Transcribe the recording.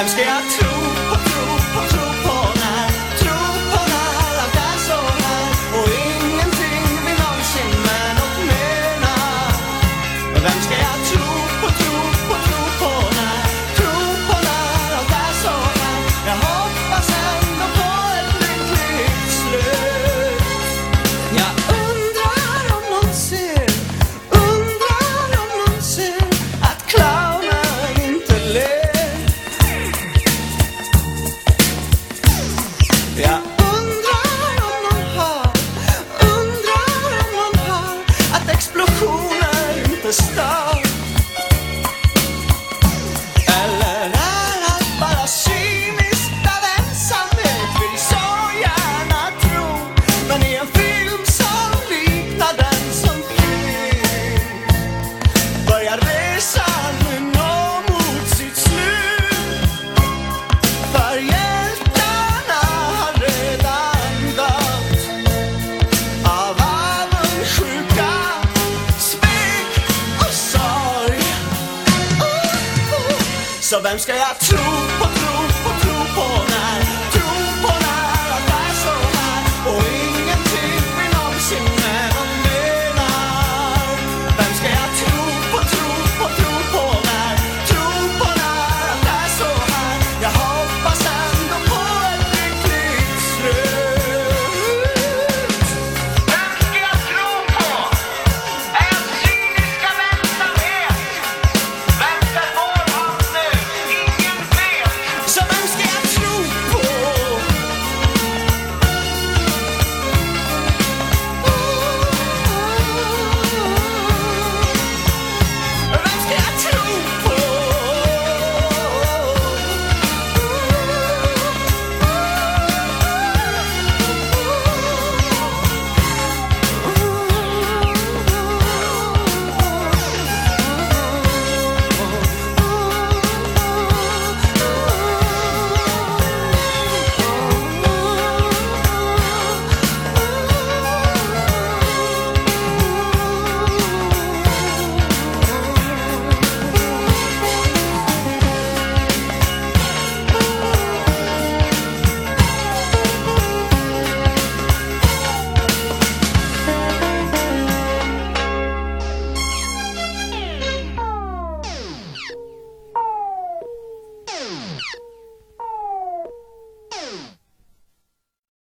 Vem ska jag Jag Vem ska jag tro på, tro på, tro på när?